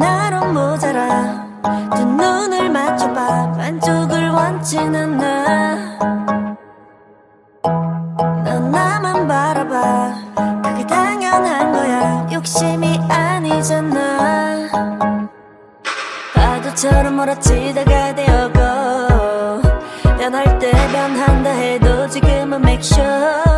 하나로 모자라. 두 눈을 맞춰봐. 반쪽을 원치는 않아 넌 나만 바라봐. 그게 당연한 거야. 욕심이 아니잖아. 파도처럼 몰아치다가 되어고 변할 때 변한다 해도 지금은 make sure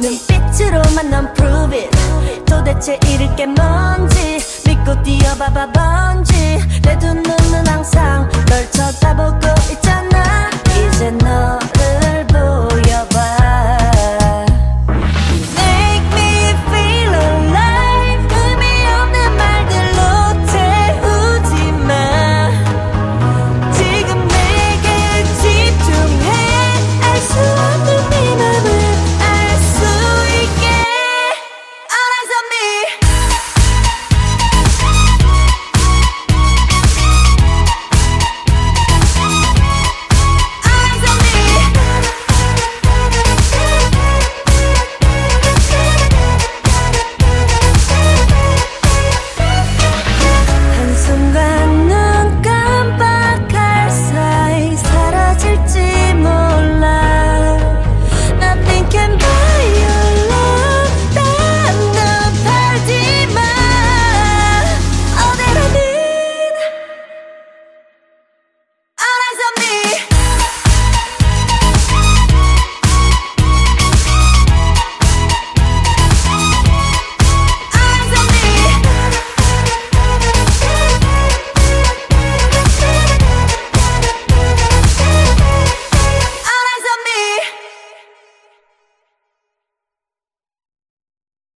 눈빛으로만 넌 prove it. 도대체 잃을 게 뭔지 믿고 뛰어봐봐 번